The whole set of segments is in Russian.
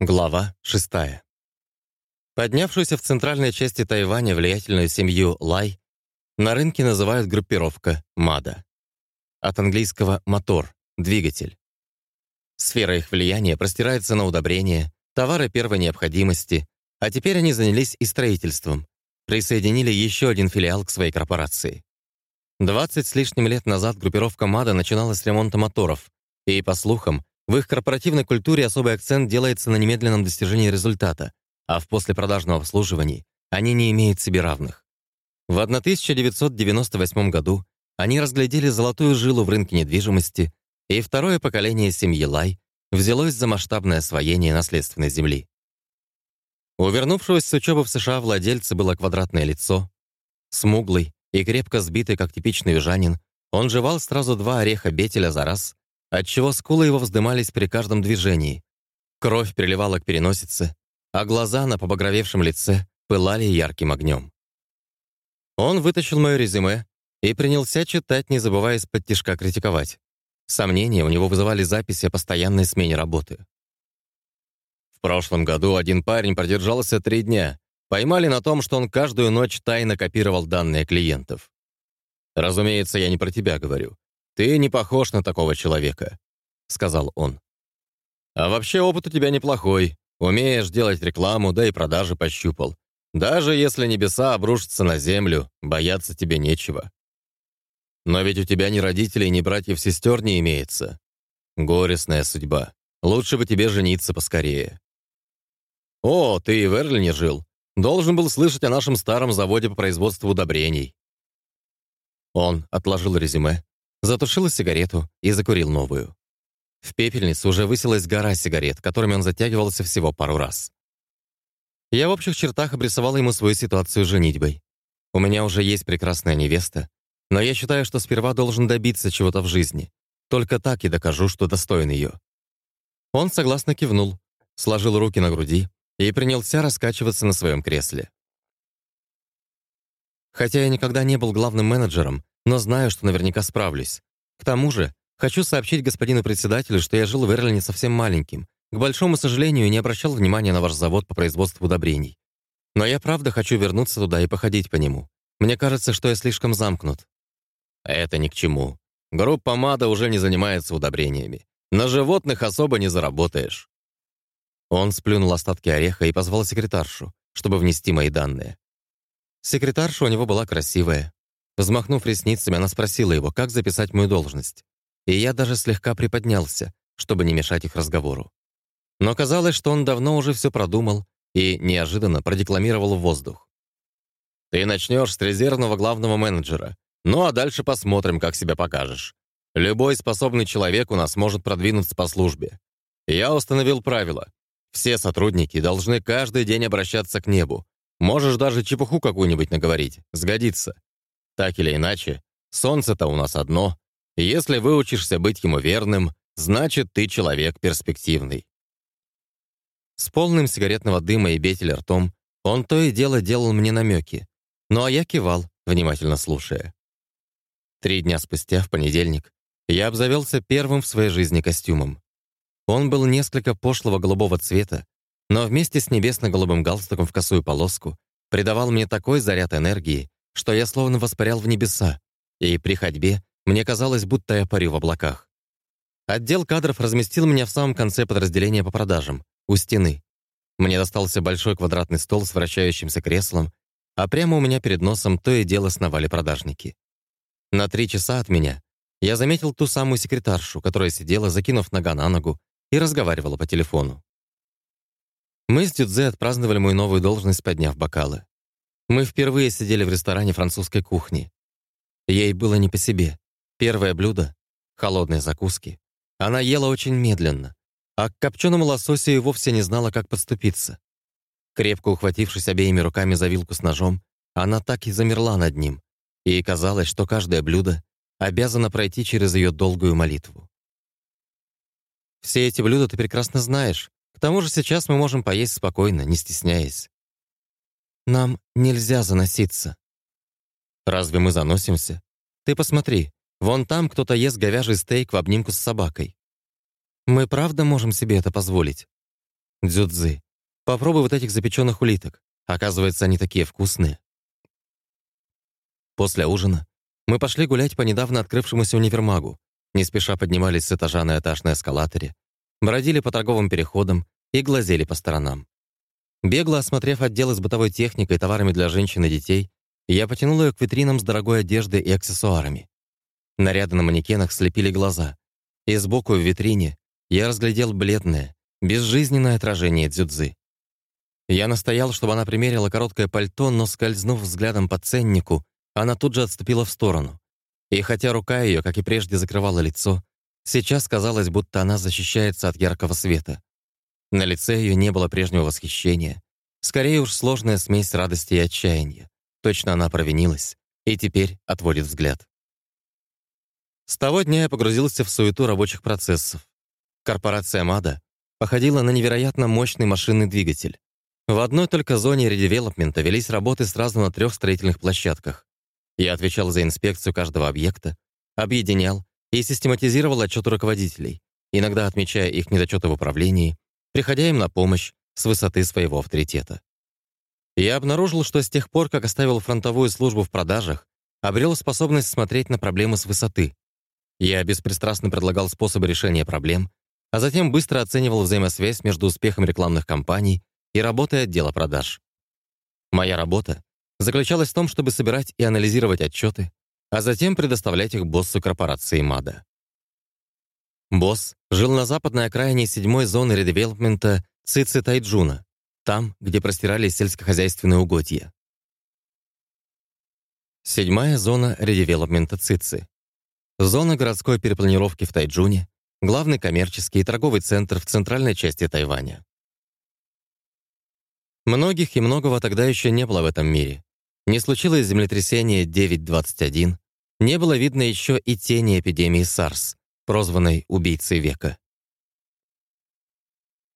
Глава 6. Поднявшуюся в центральной части Тайваня влиятельную семью Лай на рынке называют группировка МАДА. От английского «мотор» — «двигатель». Сфера их влияния простирается на удобрения, товары первой необходимости, а теперь они занялись и строительством, присоединили еще один филиал к своей корпорации. 20 с лишним лет назад группировка МАДА начинала с ремонта моторов, и, по слухам, в их корпоративной культуре особый акцент делается на немедленном достижении результата, а в послепродажном обслуживании они не имеют себе равных. В 1998 году они разглядели золотую жилу в рынке недвижимости, и второе поколение семьи Лай взялось за масштабное освоение наследственной земли. У вернувшегося с учебы в США владельца было квадратное лицо. Смуглый и крепко сбитый, как типичный южанин, он жевал сразу два ореха бетеля за раз отчего скулы его вздымались при каждом движении. Кровь приливала к переносице, а глаза на побагровевшем лице пылали ярким огнем. Он вытащил мое резюме и принялся читать, не забывая из-под тишка критиковать. Сомнения у него вызывали записи о постоянной смене работы. В прошлом году один парень продержался три дня. Поймали на том, что он каждую ночь тайно копировал данные клиентов. Разумеется, я не про тебя говорю. «Ты не похож на такого человека», — сказал он. «А вообще опыт у тебя неплохой. Умеешь делать рекламу, да и продажи пощупал. Даже если небеса обрушатся на землю, бояться тебе нечего. Но ведь у тебя ни родителей, ни братьев-сестер не имеется. Горестная судьба. Лучше бы тебе жениться поскорее. О, ты и в Эрлине жил. Должен был слышать о нашем старом заводе по производству удобрений. Он отложил резюме, затушил сигарету и закурил новую. В пепельнице уже высилась гора сигарет, которыми он затягивался всего пару раз. Я в общих чертах обрисовал ему свою ситуацию с женитьбой. У меня уже есть прекрасная невеста, но я считаю, что сперва должен добиться чего-то в жизни. Только так и докажу, что достоин ее. Он согласно кивнул, сложил руки на груди и принялся раскачиваться на своем кресле. Хотя я никогда не был главным менеджером, но знаю, что наверняка справлюсь. К тому же, хочу сообщить господину председателю, что я жил в Эрлине совсем маленьким. К большому сожалению, не обращал внимания на ваш завод по производству удобрений. Но я правда хочу вернуться туда и походить по нему. Мне кажется, что я слишком замкнут». «Это ни к чему. Группа МАДА уже не занимается удобрениями. На животных особо не заработаешь». Он сплюнул остатки ореха и позвал секретаршу, чтобы внести мои данные. Секретарша у него была красивая, Взмахнув ресницами, она спросила его, как записать мою должность. И я даже слегка приподнялся, чтобы не мешать их разговору. Но казалось, что он давно уже все продумал и неожиданно продекламировал в воздух. «Ты начнешь с резервного главного менеджера. Ну а дальше посмотрим, как себя покажешь. Любой способный человек у нас может продвинуться по службе. Я установил правило. Все сотрудники должны каждый день обращаться к небу. Можешь даже чепуху какую-нибудь наговорить. Сгодится. Так или иначе, солнце-то у нас одно, и если выучишься быть ему верным, значит, ты человек перспективный. С полным сигаретного дыма и бетеля ртом он то и дело делал мне намеки, ну а я кивал, внимательно слушая. Три дня спустя, в понедельник, я обзавелся первым в своей жизни костюмом. Он был несколько пошлого голубого цвета, но вместе с небесно-голубым галстуком в косую полоску придавал мне такой заряд энергии, что я словно воспарял в небеса, и при ходьбе мне казалось, будто я парю в облаках. Отдел кадров разместил меня в самом конце подразделения по продажам, у стены. Мне достался большой квадратный стол с вращающимся креслом, а прямо у меня перед носом то и дело сновали продажники. На три часа от меня я заметил ту самую секретаршу, которая сидела, закинув нога на ногу, и разговаривала по телефону. Мы с Дюдзе отпраздновали мою новую должность, подняв бокалы. Мы впервые сидели в ресторане французской кухни. Ей было не по себе. Первое блюдо — холодные закуски. Она ела очень медленно, а к копченому лососю и вовсе не знала, как подступиться. Крепко ухватившись обеими руками за вилку с ножом, она так и замерла над ним, и казалось, что каждое блюдо обязано пройти через ее долгую молитву. «Все эти блюда ты прекрасно знаешь. К тому же сейчас мы можем поесть спокойно, не стесняясь. Нам нельзя заноситься. Разве мы заносимся? Ты посмотри, вон там кто-то ест говяжий стейк в обнимку с собакой. Мы правда можем себе это позволить? Дзюдзы. Попробуй вот этих запеченных улиток. Оказывается, они такие вкусные. После ужина мы пошли гулять по недавно открывшемуся универмагу, не спеша поднимались с этажа на этаж на эскалаторе, бродили по торговым переходам и глазели по сторонам. Бегло осмотрев отделы с бытовой техникой, товарами для женщин и детей, я потянул ее к витринам с дорогой одеждой и аксессуарами. Наряды на манекенах слепили глаза, и сбоку в витрине я разглядел бледное, безжизненное отражение дзюдзы. Я настоял, чтобы она примерила короткое пальто, но, скользнув взглядом по ценнику, она тут же отступила в сторону. И хотя рука ее, как и прежде, закрывала лицо, сейчас казалось, будто она защищается от яркого света. На лице ее не было прежнего восхищения. Скорее уж сложная смесь радости и отчаяния. Точно она провинилась и теперь отводит взгляд. С того дня я погрузился в суету рабочих процессов. Корпорация МАДА походила на невероятно мощный машинный двигатель. В одной только зоне редевелопмента велись работы сразу на трех строительных площадках. Я отвечал за инспекцию каждого объекта, объединял и систематизировал отчеты руководителей, иногда отмечая их недочеты в управлении, приходя им на помощь с высоты своего авторитета. Я обнаружил, что с тех пор, как оставил фронтовую службу в продажах, обрел способность смотреть на проблемы с высоты. Я беспристрастно предлагал способы решения проблем, а затем быстро оценивал взаимосвязь между успехом рекламных кампаний и работой отдела продаж. Моя работа заключалась в том, чтобы собирать и анализировать отчеты, а затем предоставлять их боссу корпорации МАДА. Босс жил на западной окраине седьмой зоны редевелопмента Цици Тайджуна, там, где простирались сельскохозяйственные угодья. Седьмая зона редевелопмента Цици. Зона городской перепланировки в Тайджуне, главный коммерческий и торговый центр в центральной части Тайваня. Многих и многого тогда еще не было в этом мире. Не случилось землетрясение 9.21, не было видно еще и тени эпидемии SARS, прозванной «убийцей века».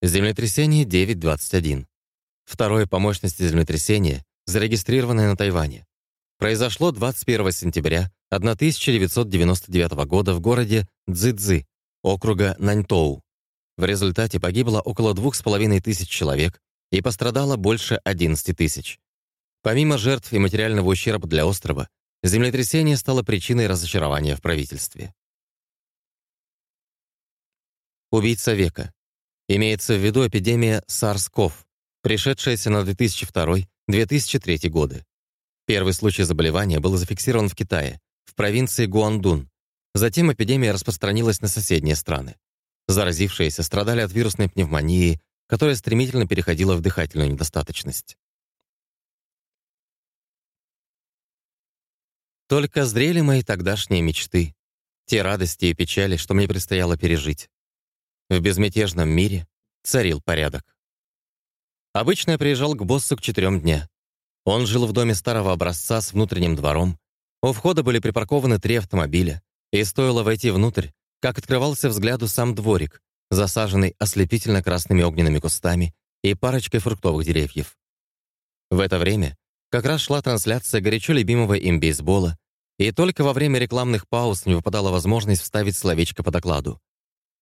Землетрясение 9.21. Второе по мощности землетрясение, зарегистрированное на Тайване. Произошло 21 сентября 1999 года в городе Цзыцзы, округа Наньтоу. В результате погибло около двух с половиной тысяч человек и пострадало больше 11 тысяч. Помимо жертв и материального ущерба для острова, землетрясение стало причиной разочарования в правительстве. Убийца века. Имеется в виду эпидемия SARS-CoV, пришедшаяся на 2002-2003 годы. Первый случай заболевания был зафиксирован в Китае, в провинции Гуандун. Затем эпидемия распространилась на соседние страны. Заразившиеся страдали от вирусной пневмонии, которая стремительно переходила в дыхательную недостаточность. Только зрели мои тогдашние мечты, те радости и печали, что мне предстояло пережить. В безмятежном мире царил порядок. Обычно я приезжал к боссу к четырем дня. Он жил в доме старого образца с внутренним двором. У входа были припаркованы три автомобиля, и стоило войти внутрь, как открывался взгляду сам дворик, засаженный ослепительно красными огненными кустами и парочкой фруктовых деревьев. В это время как раз шла трансляция горячо любимого им бейсбола, и только во время рекламных пауз не выпадала возможность вставить словечко по докладу.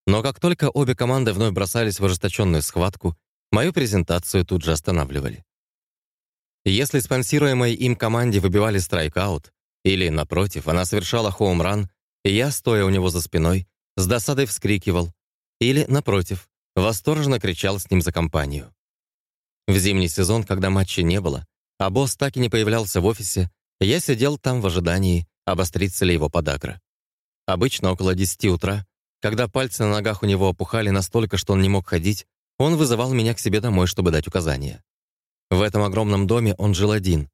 Но как только обе команды вновь бросались в ожесточенную схватку, мою презентацию тут же останавливали. Если спонсируемой им команде выбивали страйкаут, или, напротив, она совершала хоум-ран, я, стоя у него за спиной, с досадой вскрикивал или, напротив, восторженно кричал с ним за компанию. В зимний сезон, когда матча не было, а босс так и не появлялся в офисе, я сидел там в ожидании, обострится ли его подагра. Обычно около 10 утра, когда пальцы на ногах у него опухали настолько, что он не мог ходить, он вызывал меня к себе домой, чтобы дать указания. В этом огромном доме он жил один.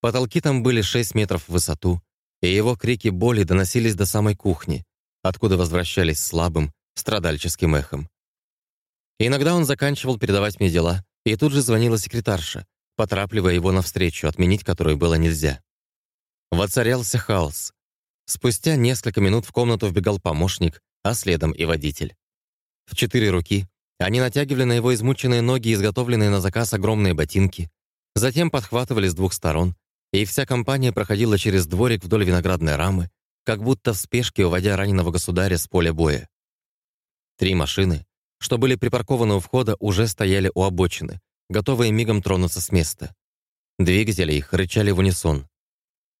Потолки там были 6 метров в высоту, и его крики боли доносились до самой кухни, откуда возвращались слабым, страдальческим эхом. Иногда он заканчивал передавать мне дела, и тут же звонила секретарша, поторапливая его навстречу, отменить которую было нельзя. Воцарялся хаос. Спустя несколько минут в комнату вбегал помощник, а следом и водитель. В четыре руки они натягивали на его измученные ноги изготовленные на заказ огромные ботинки, затем подхватывали с двух сторон, и вся компания проходила через дворик вдоль виноградной рамы, как будто в спешке уводя раненого государя с поля боя. Три машины что были припаркованы у входа, уже стояли у обочины, готовые мигом тронуться с места. Двигатели их рычали в унисон.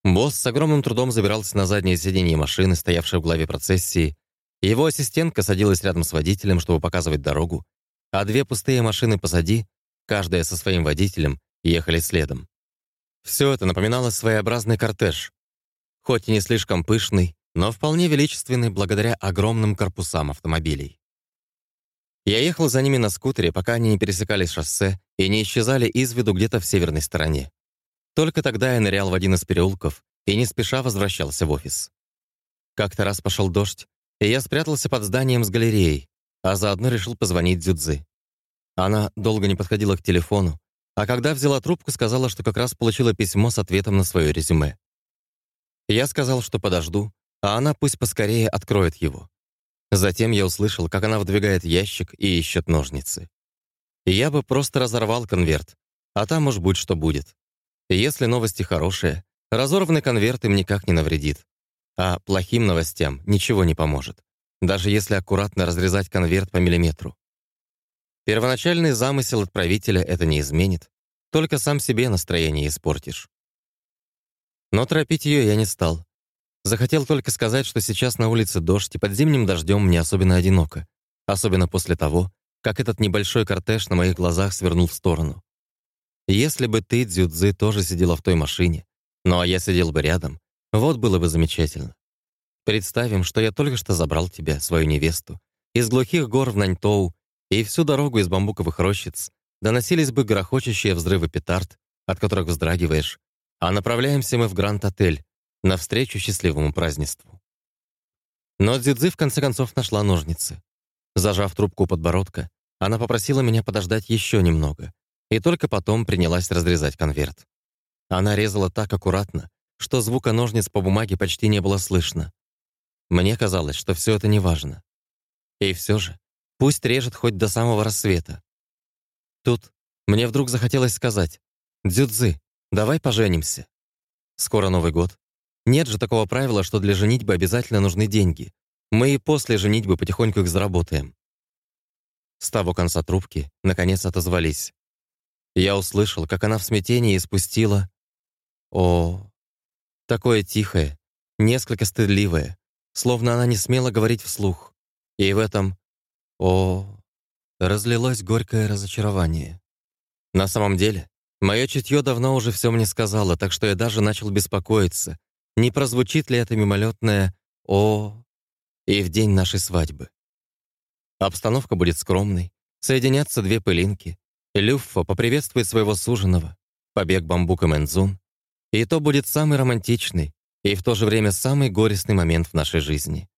Босс с огромным трудом забирался на заднее сиденье машины, стоявшей в главе процессии. Его ассистентка садилась рядом с водителем, чтобы показывать дорогу, а две пустые машины позади, каждая со своим водителем, ехали следом. Все это напоминало своеобразный кортеж, хоть и не слишком пышный, но вполне величественный благодаря огромным корпусам автомобилей. Я ехал за ними на скутере, пока они не пересекали шоссе и не исчезали из виду где-то в северной стороне. Только тогда я нырял в один из переулков и не спеша возвращался в офис. Как-то раз пошел дождь, и я спрятался под зданием с галереей, а заодно решил позвонить Дзюдзи. Она долго не подходила к телефону, а когда взяла трубку, сказала, что как раз получила письмо с ответом на свое резюме. Я сказал, что подожду, а она пусть поскорее откроет его. Затем я услышал, как она выдвигает ящик и ищет ножницы. Я бы просто разорвал конверт, а там уж будь что будет. Если новости хорошие, разорванный конверт им никак не навредит. А плохим новостям ничего не поможет, даже если аккуратно разрезать конверт по миллиметру. Первоначальный замысел отправителя это не изменит, только сам себе настроение испортишь. Но торопить ее я не стал. Захотел только сказать, что сейчас на улице дождь, и под зимним дождем мне особенно одиноко. Особенно после того, как этот небольшой кортеж на моих глазах свернул в сторону. Если бы ты, Дзюдзы, тоже сидела в той машине, ну а я сидел бы рядом, вот было бы замечательно. Представим, что я только что забрал тебя, свою невесту, из глухих гор в Наньтоу, и всю дорогу из бамбуковых рощиц доносились бы грохочущие взрывы петард, от которых вздрагиваешь, а направляемся мы в Гранд-отель, навстречу счастливому празднеству. Но Дзидзи в конце концов нашла ножницы. Зажав трубку подбородка, она попросила меня подождать еще немного, и только потом принялась разрезать конверт. Она резала так аккуратно, что звука ножниц по бумаге почти не было слышно. Мне казалось, что все это неважно. И все же, пусть режет хоть до самого рассвета. Тут мне вдруг захотелось сказать «Дзюдзы, Давай поженимся. Скоро Новый год. Нет же такого правила, что для женитьбы обязательно нужны деньги. Мы и после женитьбы потихоньку их заработаем. С того конца трубки, наконец, отозвались. Я услышал, как она в смятении испустила... О, такое тихое, несколько стыдливое, словно она не смела говорить вслух. И в этом... О, разлилось горькое разочарование. На самом деле, Мое чутье давно уже все мне сказало, так что я даже начал беспокоиться, не прозвучит ли это мимолетное «О» и в день нашей свадьбы. Обстановка будет скромной, соединятся две пылинки, Люффа поприветствует своего суженого, побег бамбука Мэнзун, и то будет самый романтичный и в то же время самый горестный момент в нашей жизни.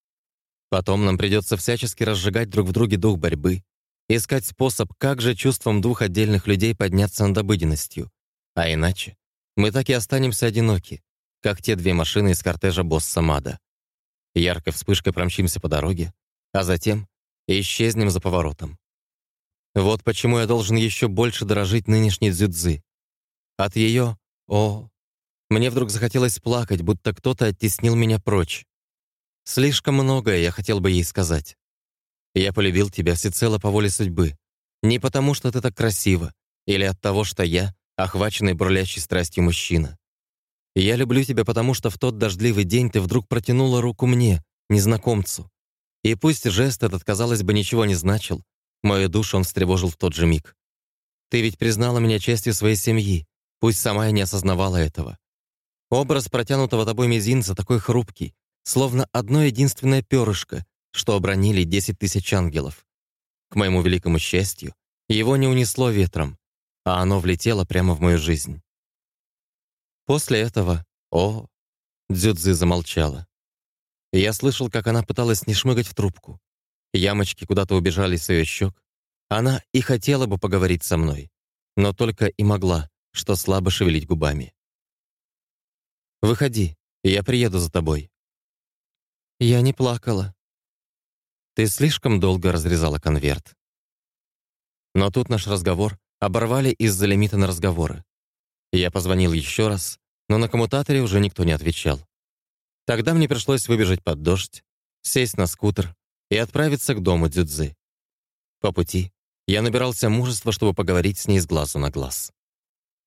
Потом нам придется всячески разжигать друг в друге дух борьбы, искать способ, как же чувством двух отдельных людей подняться над обыденностью. А иначе мы так и останемся одиноки, как те две машины из кортежа босса Мада. Яркой вспышкой промчимся по дороге, а затем исчезнем за поворотом. Вот почему я должен еще больше дорожить нынешней дзюдзы. От ее «О!» Мне вдруг захотелось плакать, будто кто-то оттеснил меня прочь. Слишком многое я хотел бы ей сказать. Я полюбил тебя всецело по воле судьбы. Не потому, что ты так красива, или от того, что я, охваченный бурлящей страстью мужчина. Я люблю тебя потому, что в тот дождливый день ты вдруг протянула руку мне, незнакомцу. И пусть жест этот, казалось бы, ничего не значил, мою душу он встревожил в тот же миг. Ты ведь признала меня частью своей семьи, пусть сама и не осознавала этого. Образ протянутого тобой мизинца такой хрупкий, словно одно единственное перышко, что обронили десять тысяч ангелов. К моему великому счастью, его не унесло ветром, а оно влетело прямо в мою жизнь. После этого, о, Дзюдзи замолчала. Я слышал, как она пыталась не шмыгать в трубку. Ямочки куда-то убежали с ее щек. Она и хотела бы поговорить со мной, но только и могла, что слабо шевелить губами. «Выходи, я приеду за тобой». Я не плакала. Ты слишком долго разрезала конверт. Но тут наш разговор оборвали из-за лимита на разговоры. Я позвонил еще раз, но на коммутаторе уже никто не отвечал. Тогда мне пришлось выбежать под дождь, сесть на скутер и отправиться к дому Дзюдзы. По пути я набирался мужества, чтобы поговорить с ней с глазу на глаз.